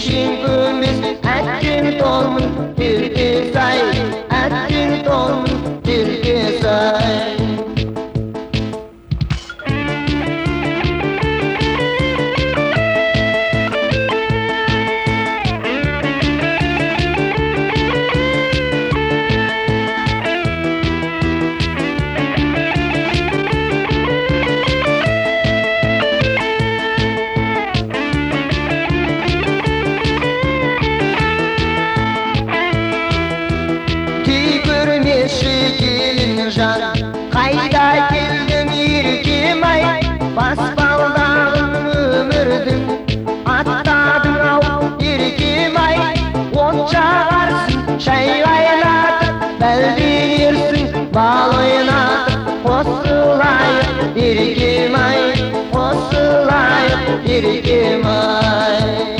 She geri gemai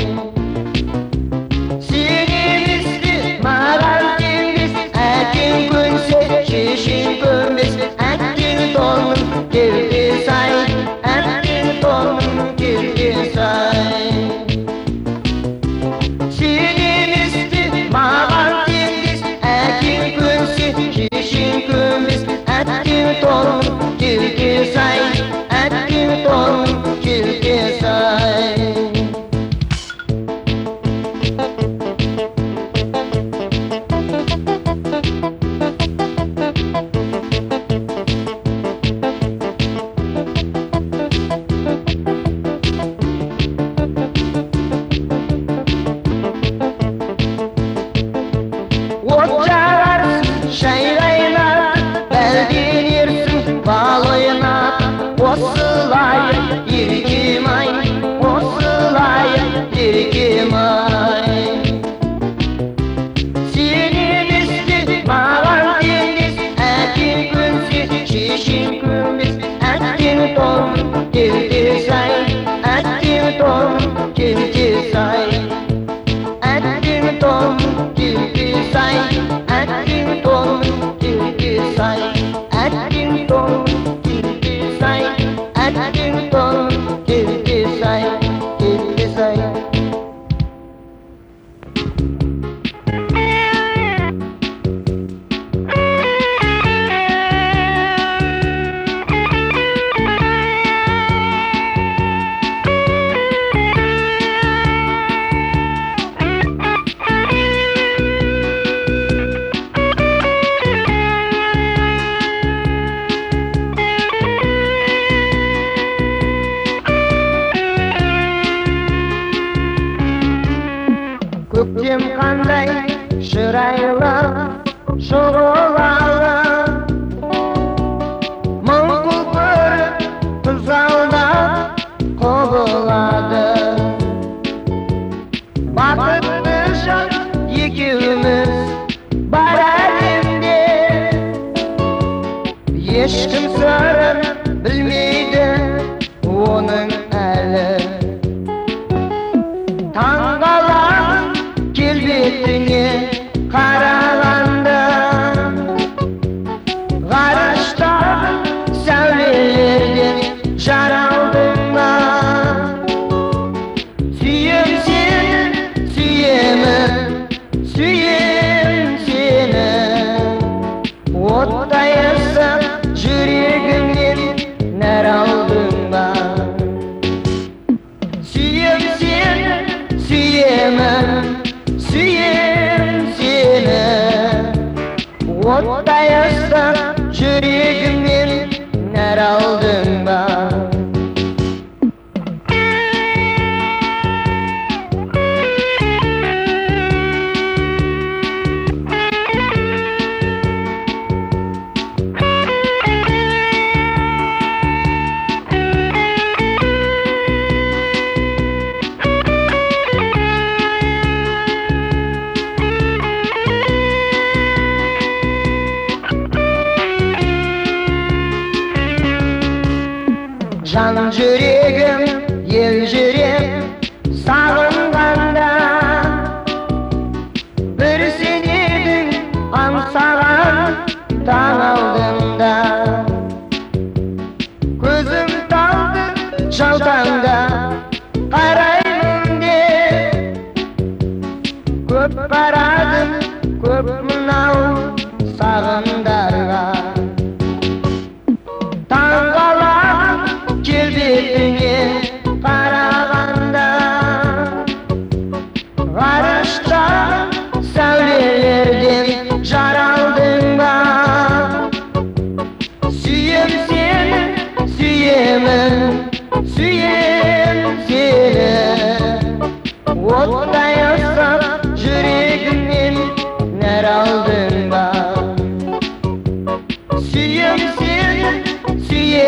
ton iki say acting tone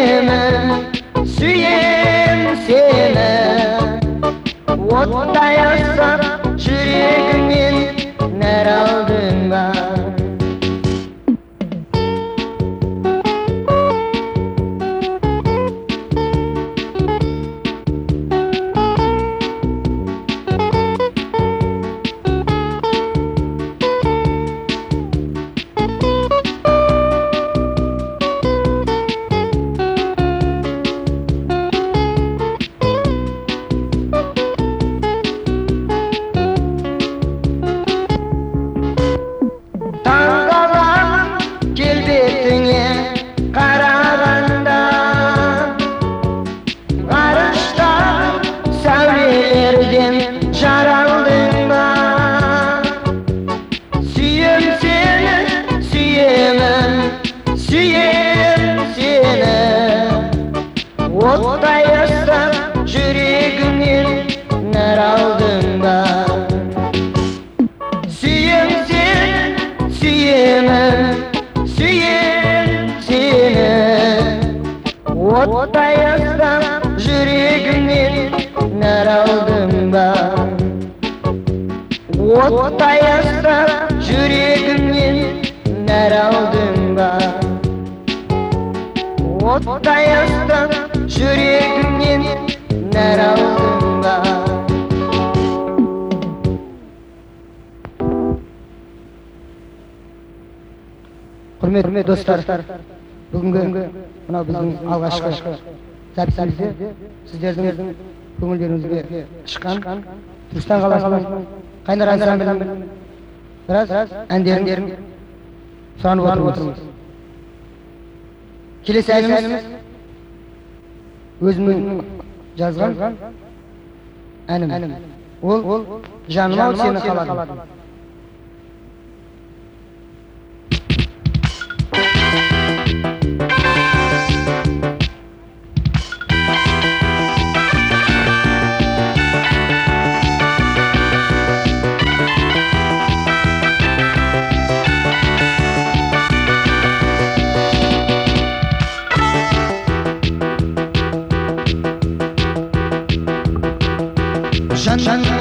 Siena, Siena, what I ask? сәлде сіздердің көңілдеріңізге шыққан түркістан қаласының қайнар ансамблінің біраз әндерін сұранып отырып отырмыз келесі әніміз өзімнің жазған әнім ол жаным ау сені қаладым Shannon.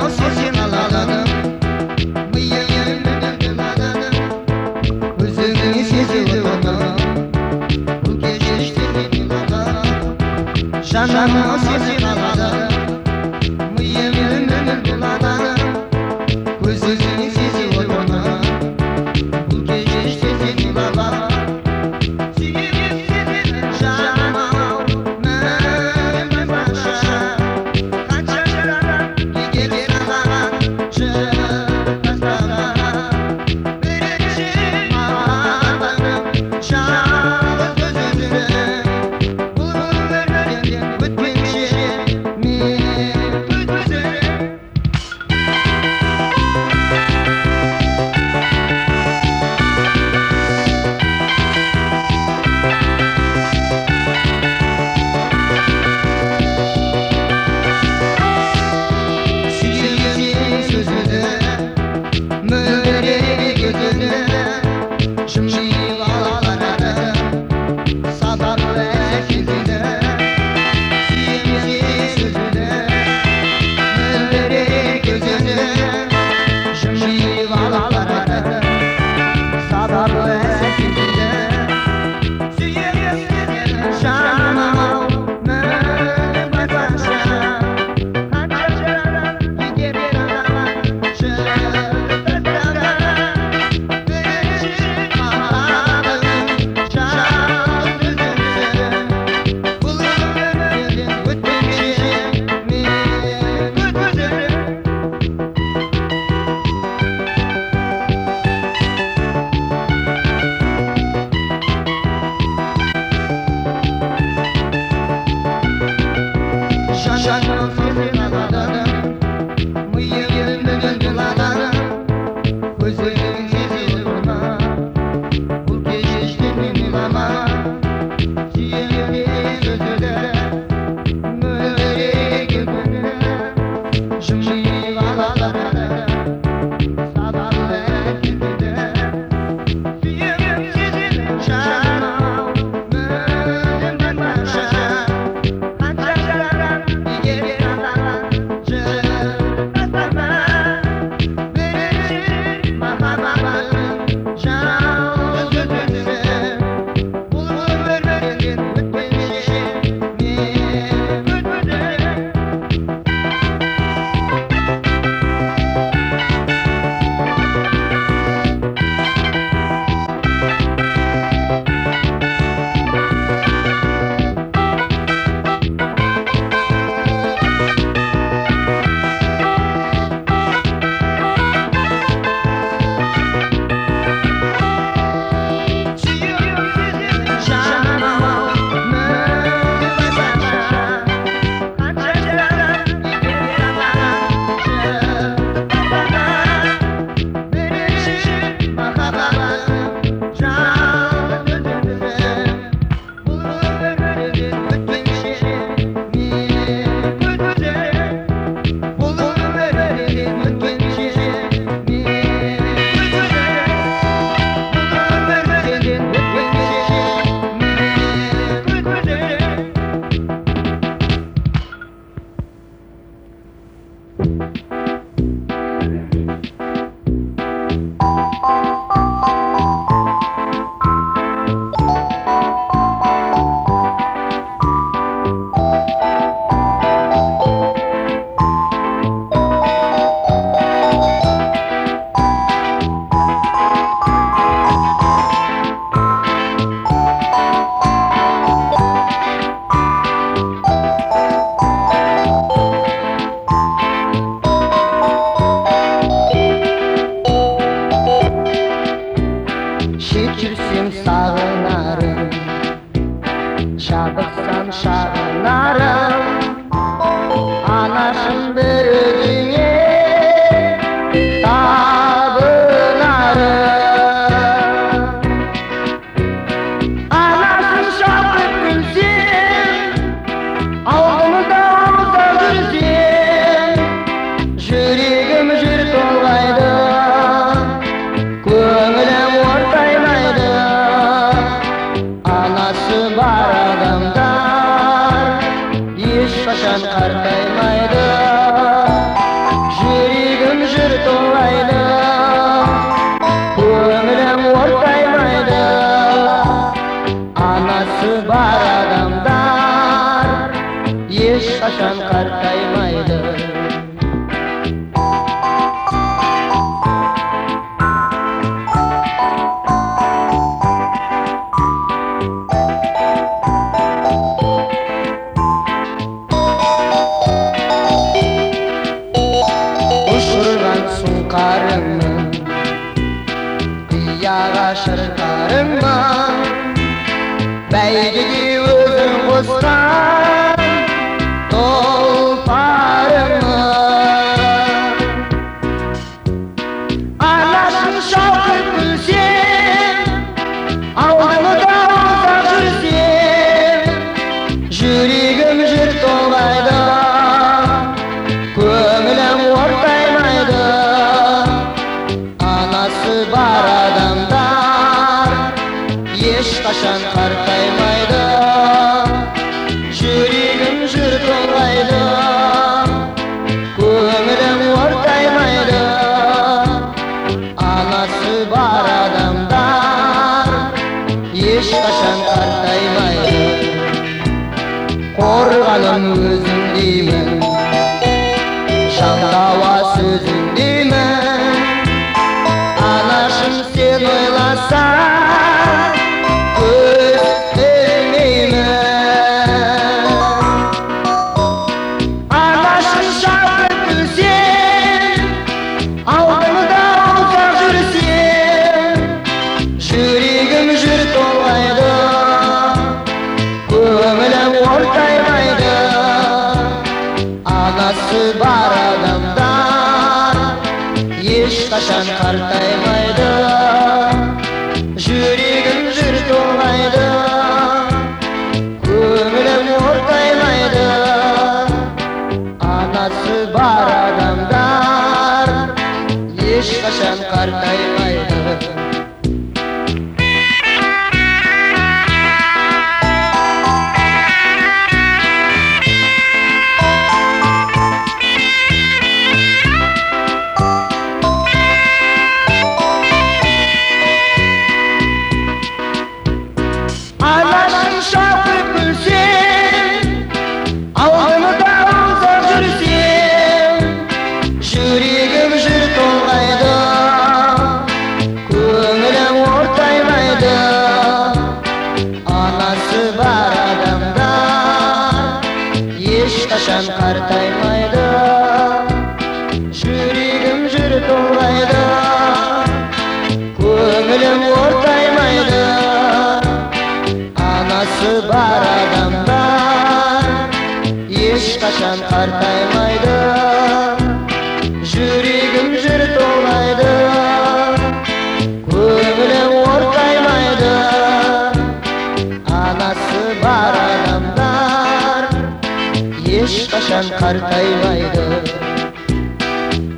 olsaydı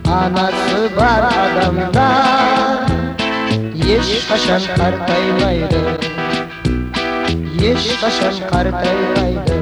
Anası var adamda Yeş kaşan kartaylaydı Yeş kaşan kartaylaydı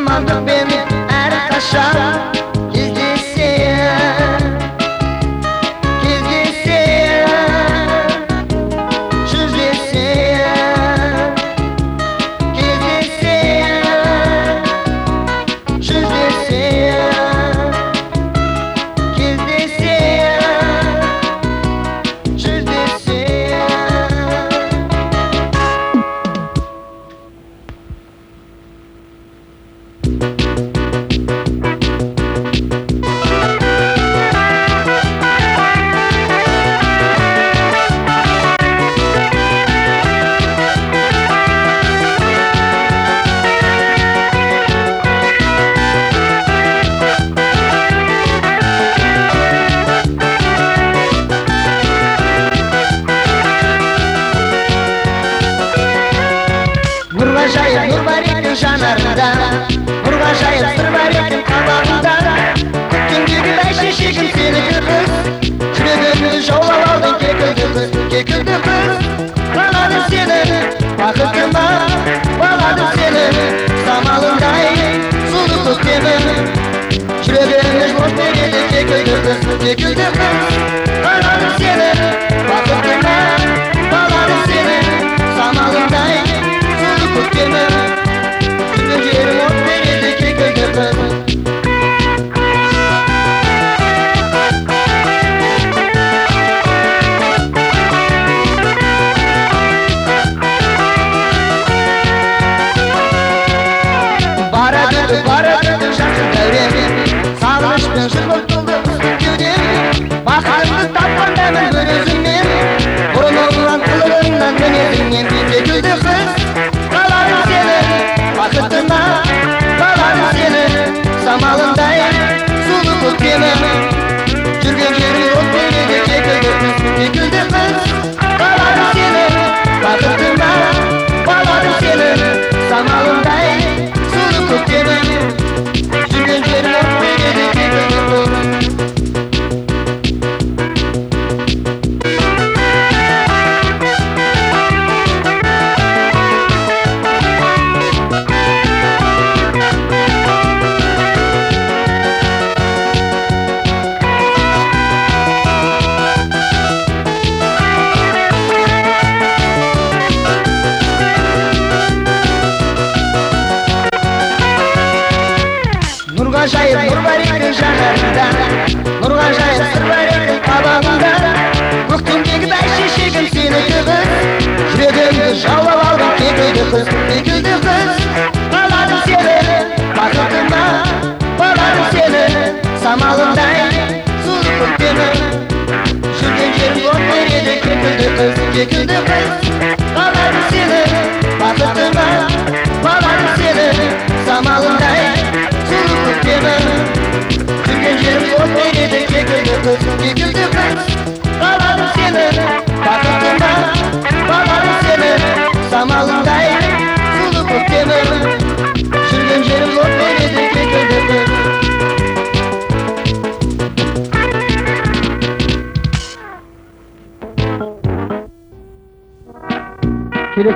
амандықпен әрқашан кездесейік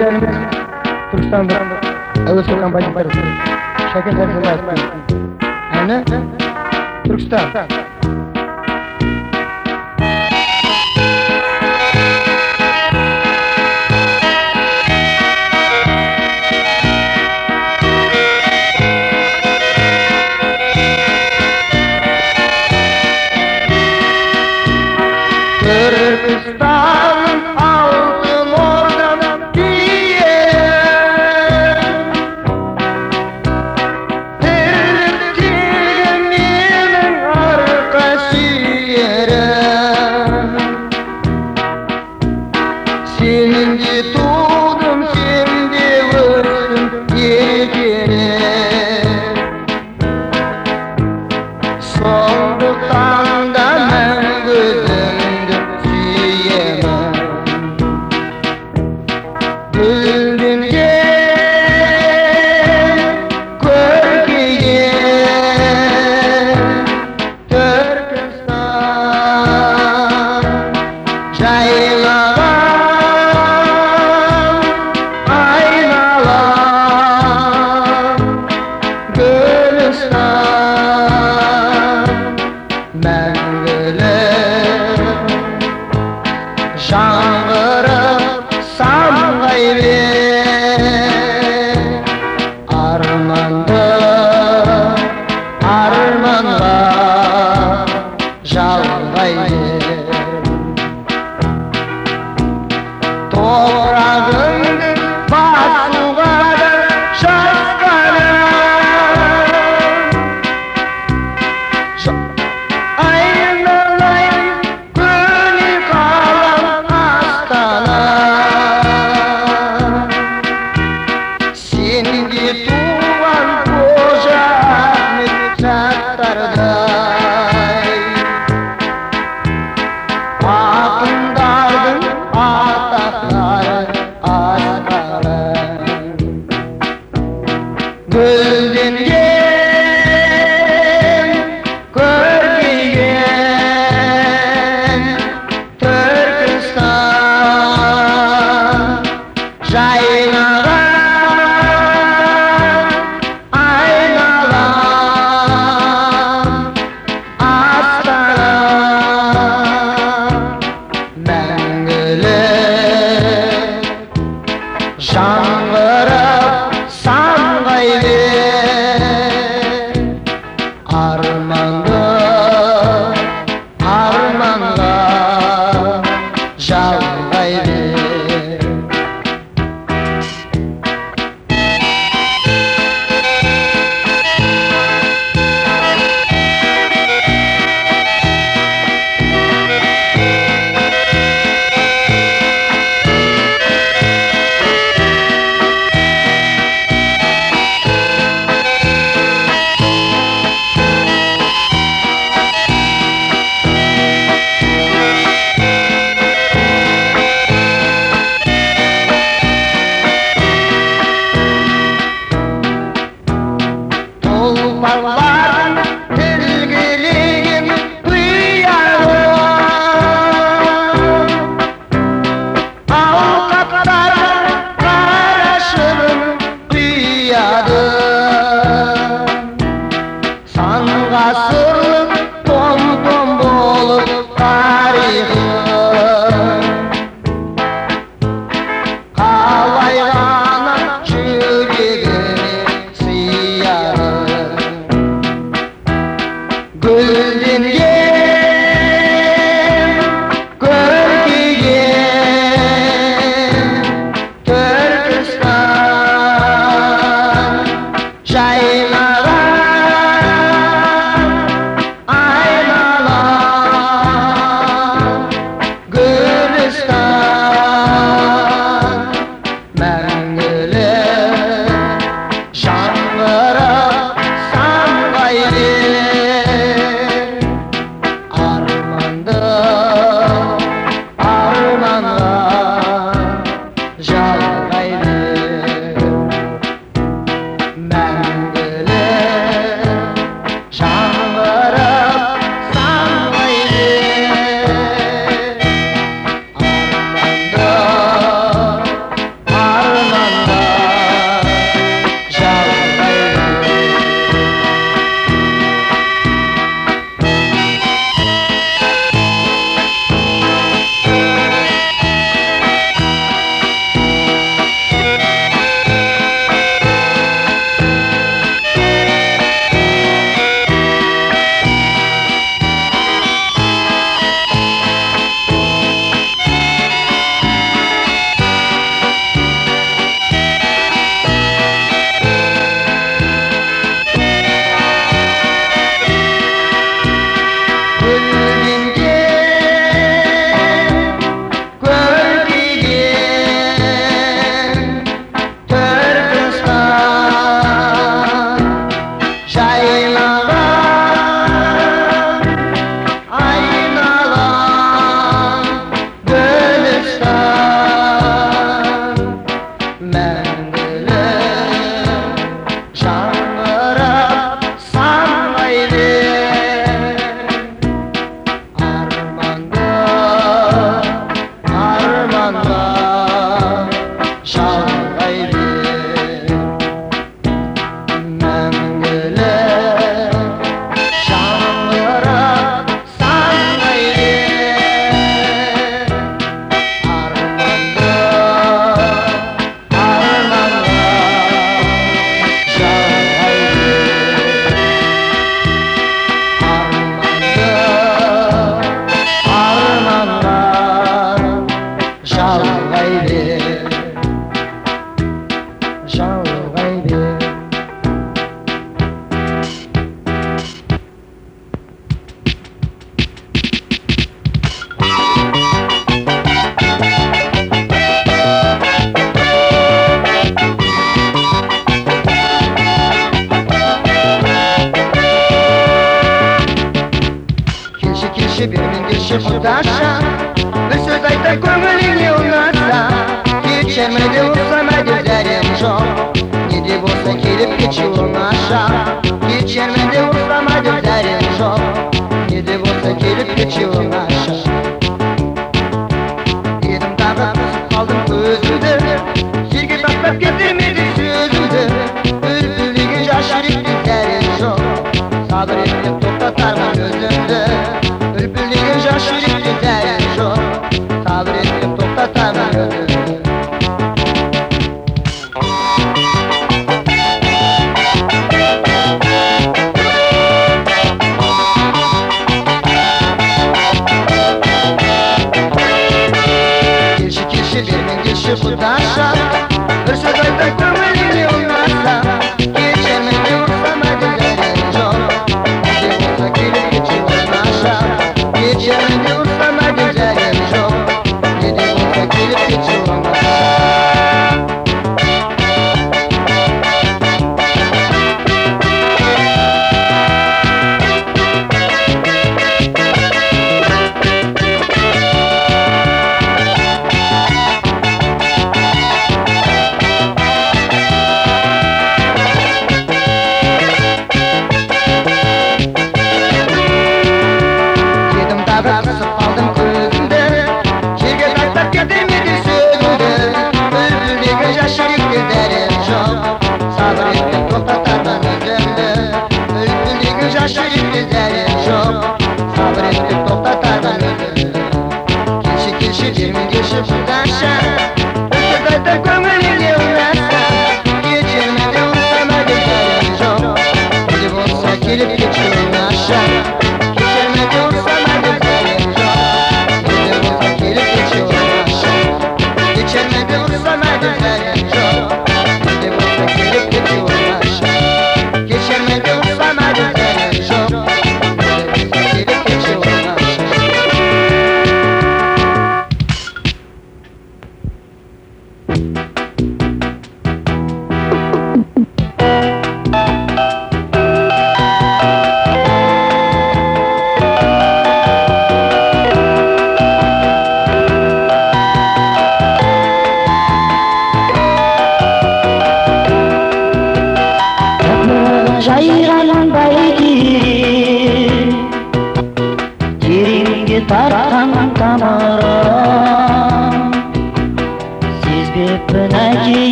Prezidentimiz a Avesov kompaniyasi Ana, Ayni está.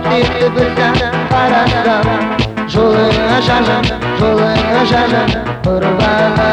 жалт етті бірден қарасам жолыңа жаным жолыңа жаным құрбан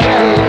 Hey.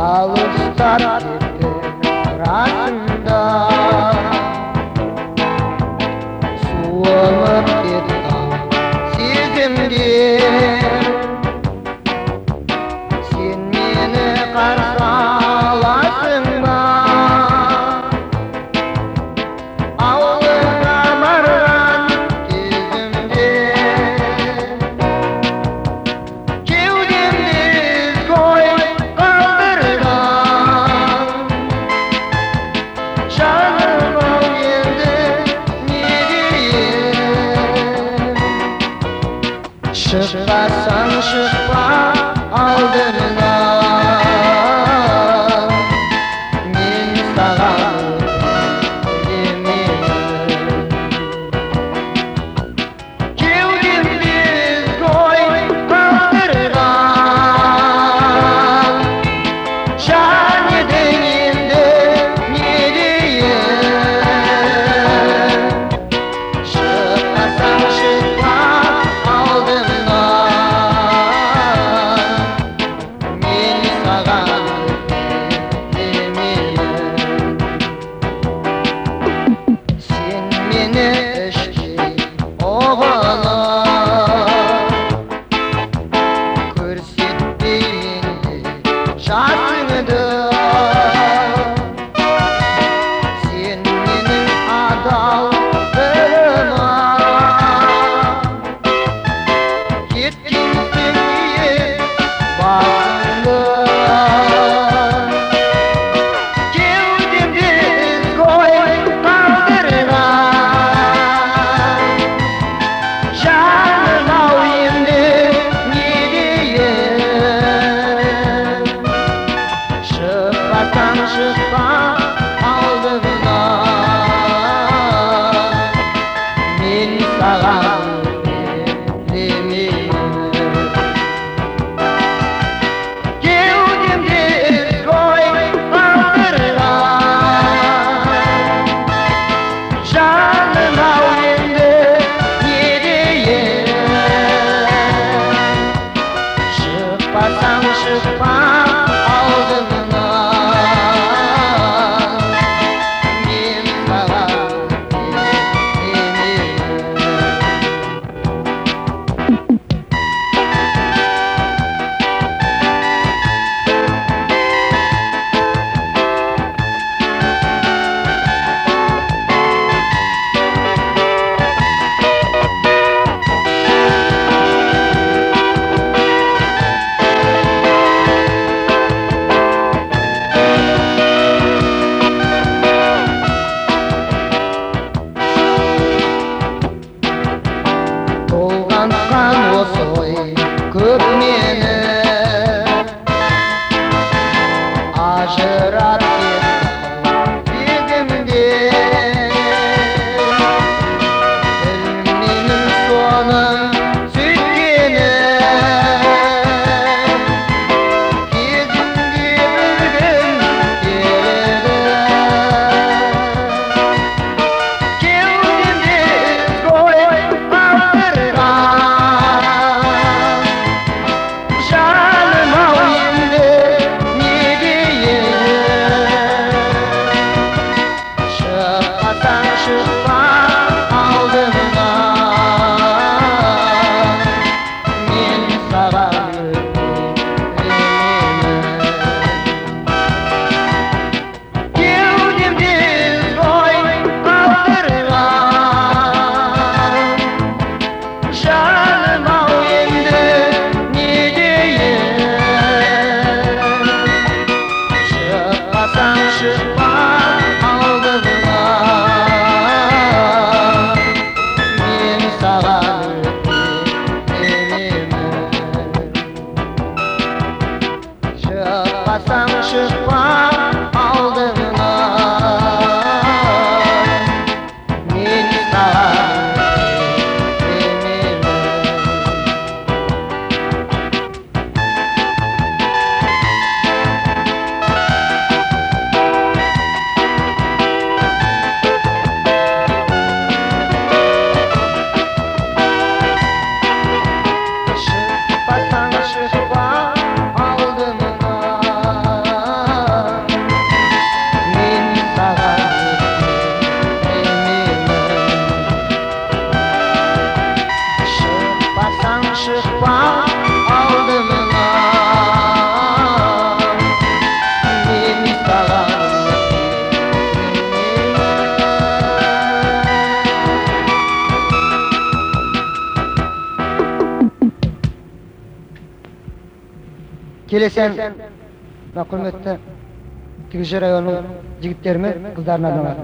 I will start erkeklerimi kızlarına döner.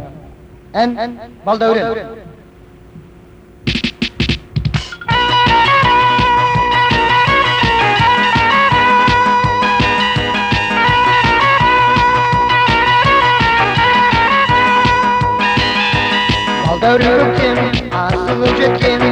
En, en baldavren. Baldavren kim? Asılı cekim.